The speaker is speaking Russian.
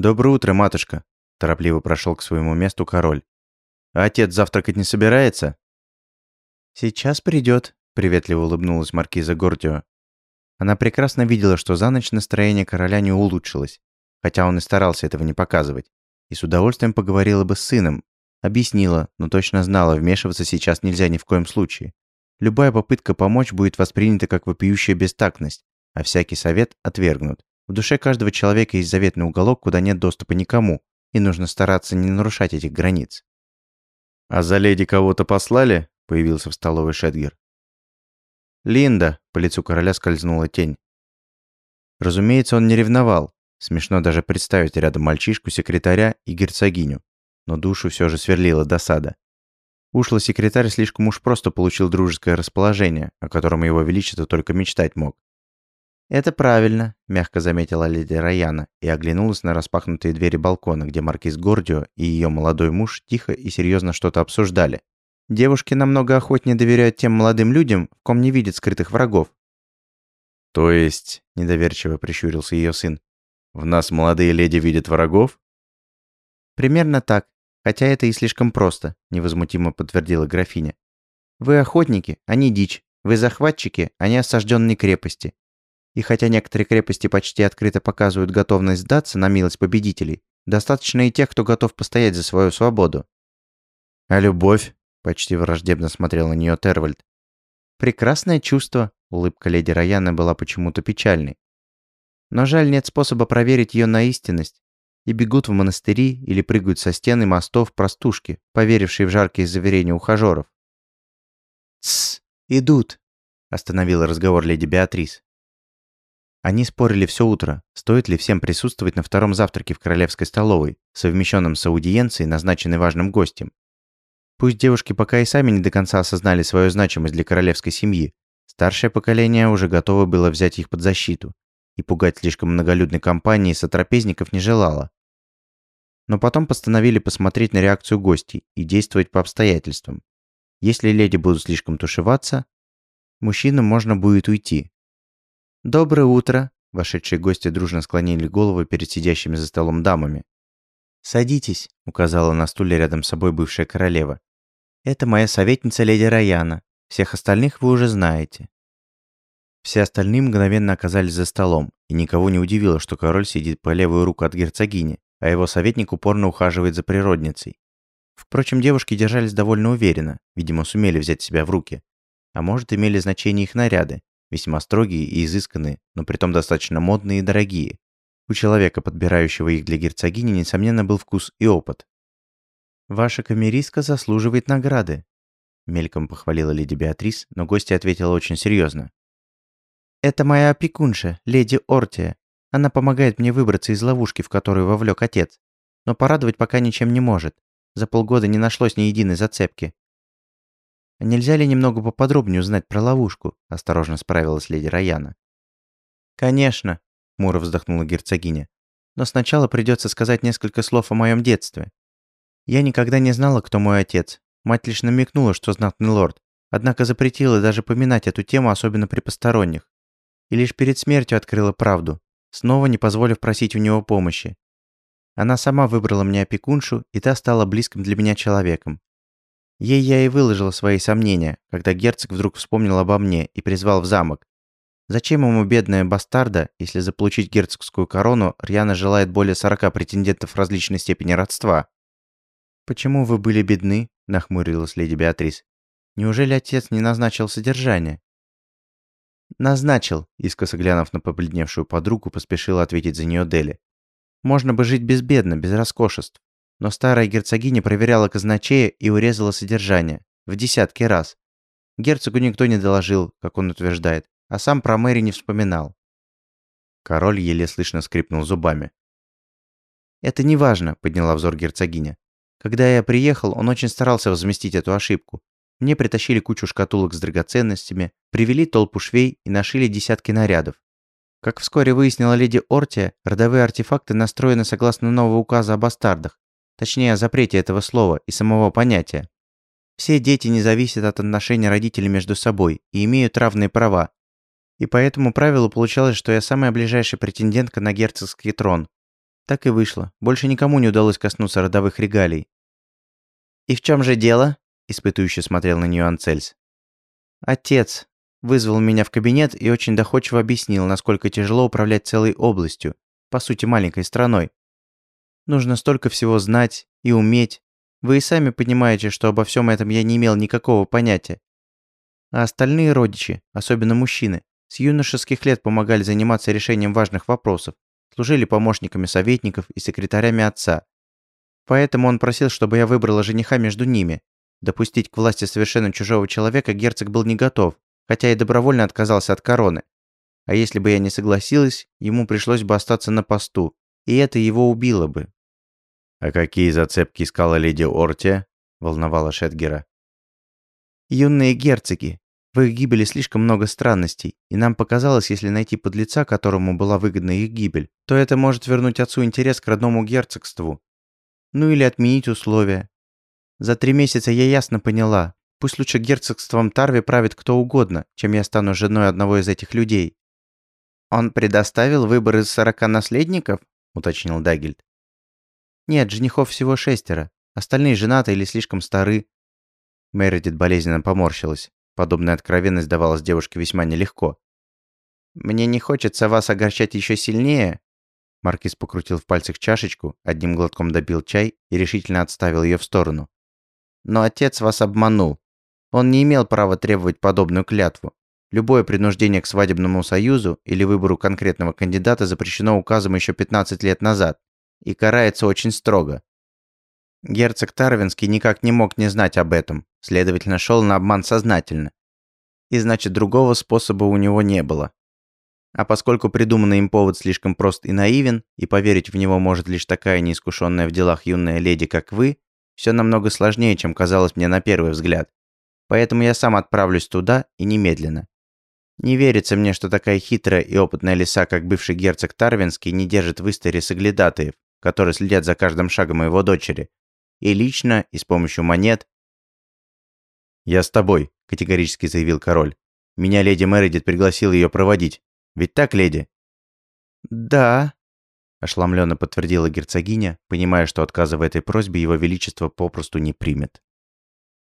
«Доброе утро, матушка», – торопливо прошел к своему месту король. «А отец завтракать не собирается?» «Сейчас придет», – приветливо улыбнулась маркиза Гордио. Она прекрасно видела, что за ночь настроение короля не улучшилось, хотя он и старался этого не показывать, и с удовольствием поговорила бы с сыном, объяснила, но точно знала, вмешиваться сейчас нельзя ни в коем случае. Любая попытка помочь будет воспринята как вопиющая бестактность, а всякий совет отвергнут. В душе каждого человека есть заветный уголок, куда нет доступа никому, и нужно стараться не нарушать этих границ. «А за леди кого-то послали?» – появился в столовой Шетгер. «Линда!» – по лицу короля скользнула тень. Разумеется, он не ревновал. Смешно даже представить рядом мальчишку-секретаря и герцогиню. Но душу все же сверлила досада. Ушлый секретарь слишком уж просто получил дружеское расположение, о котором его величество только мечтать мог. «Это правильно», – мягко заметила леди Раяна и оглянулась на распахнутые двери балкона, где маркиз Гордио и ее молодой муж тихо и серьезно что-то обсуждали. «Девушки намного охотнее доверяют тем молодым людям, в ком не видят скрытых врагов». «То есть», – недоверчиво прищурился ее сын, – «в нас молодые леди видят врагов?» «Примерно так, хотя это и слишком просто», – невозмутимо подтвердила графиня. «Вы охотники, а не дичь. Вы захватчики, а не осажденные крепости. И хотя некоторые крепости почти открыто показывают готовность сдаться на милость победителей, достаточно и тех, кто готов постоять за свою свободу. «А любовь?» – почти враждебно смотрел на нее Тервальд. «Прекрасное чувство», – улыбка леди Раяны была почему-то печальной. «Но жаль, нет способа проверить ее на истинность. И бегут в монастыри или прыгают со стены мостов простушки, поверившие в жаркие заверения ухажеров». «Тссс, идут», – остановила разговор леди Беатрис. Они спорили все утро, стоит ли всем присутствовать на втором завтраке в королевской столовой, совмещенном с аудиенцией, назначенной важным гостем. Пусть девушки пока и сами не до конца осознали свою значимость для королевской семьи, старшее поколение уже готово было взять их под защиту, и пугать слишком многолюдной компании сотрапезников не желало. Но потом постановили посмотреть на реакцию гостей и действовать по обстоятельствам. Если леди будут слишком тушеваться, мужчинам можно будет уйти, «Доброе утро!» Вошедшие гости дружно склонили головы перед сидящими за столом дамами. «Садитесь», — указала на стуле рядом с собой бывшая королева. «Это моя советница леди Раяна. Всех остальных вы уже знаете». Все остальные мгновенно оказались за столом, и никого не удивило, что король сидит по левую руку от герцогини, а его советник упорно ухаживает за природницей. Впрочем, девушки держались довольно уверенно, видимо, сумели взять себя в руки. А может, имели значение их наряды, Весьма строгие и изысканные, но притом достаточно модные и дорогие. У человека, подбирающего их для герцогини, несомненно, был вкус и опыт. «Ваша камеристка заслуживает награды», — мельком похвалила леди Беатрис, но гостья ответила очень серьезно. «Это моя опекунша, леди Ортия. Она помогает мне выбраться из ловушки, в которую вовлек отец. Но порадовать пока ничем не может. За полгода не нашлось ни единой зацепки. «Нельзя ли немного поподробнее узнать про ловушку?» – осторожно справилась леди Раяна. «Конечно», – Мура вздохнула герцогиня. «Но сначала придется сказать несколько слов о моем детстве. Я никогда не знала, кто мой отец. Мать лишь намекнула, что знатный лорд, однако запретила даже поминать эту тему, особенно при посторонних. И лишь перед смертью открыла правду, снова не позволив просить у него помощи. Она сама выбрала мне опекуншу, и та стала близким для меня человеком. Ей я и выложила свои сомнения, когда герцог вдруг вспомнил обо мне и призвал в замок. Зачем ему бедная бастарда, если заполучить герцогскую корону рьяно желает более сорока претендентов различной степени родства? «Почему вы были бедны?» – нахмурилась леди Беатрис. «Неужели отец не назначил содержание?» «Назначил», – искоса глянув на побледневшую подругу, поспешила ответить за нее Дели. «Можно бы жить безбедно, без роскошеств. Но старая герцогиня проверяла казначея и урезала содержание. В десятки раз. Герцогу никто не доложил, как он утверждает, а сам про Мэри не вспоминал. Король еле слышно скрипнул зубами. «Это не важно», — подняла взор герцогиня. «Когда я приехал, он очень старался возместить эту ошибку. Мне притащили кучу шкатулок с драгоценностями, привели толпу швей и нашили десятки нарядов. Как вскоре выяснила леди Ортия, родовые артефакты настроены согласно нового указа о бастардах, Точнее, о запрете этого слова и самого понятия. Все дети не зависят от отношений родителей между собой и имеют равные права. И по этому правилу получалось, что я самая ближайшая претендентка на герцогский трон. Так и вышло. Больше никому не удалось коснуться родовых регалий. «И в чем же дело?» – испытующе смотрел на нее Анцельс. «Отец вызвал меня в кабинет и очень доходчиво объяснил, насколько тяжело управлять целой областью, по сути маленькой страной. Нужно столько всего знать и уметь. Вы и сами понимаете, что обо всем этом я не имел никакого понятия. А остальные родичи, особенно мужчины, с юношеских лет помогали заниматься решением важных вопросов, служили помощниками советников и секретарями отца. Поэтому он просил, чтобы я выбрала жениха между ними. Допустить к власти совершенно чужого человека герцог был не готов, хотя и добровольно отказался от короны. А если бы я не согласилась, ему пришлось бы остаться на посту, и это его убило бы. «А какие зацепки искала леди Ортия?» – волновала Шетгера. «Юные герцоги. В их гибели слишком много странностей, и нам показалось, если найти подлеца, которому была выгодна их гибель, то это может вернуть отцу интерес к родному герцогству. Ну или отменить условия. За три месяца я ясно поняла, пусть лучше герцогством Тарви правит кто угодно, чем я стану женой одного из этих людей». «Он предоставил выбор из сорока наследников?» – уточнил Дагельд. Нет, женихов всего шестеро. Остальные женаты или слишком стары. Мередит болезненно поморщилась. Подобная откровенность давалась девушке весьма нелегко. «Мне не хочется вас огорчать еще сильнее». Маркиз покрутил в пальцах чашечку, одним глотком добил чай и решительно отставил ее в сторону. «Но отец вас обманул. Он не имел права требовать подобную клятву. Любое принуждение к свадебному союзу или выбору конкретного кандидата запрещено указом еще 15 лет назад и карается очень строго. Герцог Тарвинский никак не мог не знать об этом, следовательно, шел на обман сознательно. И значит, другого способа у него не было. А поскольку придуманный им повод слишком прост и наивен, и поверить в него может лишь такая неискушенная в делах юная леди, как вы, все намного сложнее, чем казалось мне на первый взгляд. Поэтому я сам отправлюсь туда и немедленно. Не верится мне, что такая хитрая и опытная лиса, как бывший герцог Тарвинский, не держит в истере соглядатаев, которые следят за каждым шагом его дочери. И лично, и с помощью монет. «Я с тобой», – категорически заявил король. «Меня леди Мередит пригласила ее проводить. Ведь так, леди?» «Да», – ошеломленно подтвердила герцогиня, понимая, что отказа в этой просьбе его величество попросту не примет.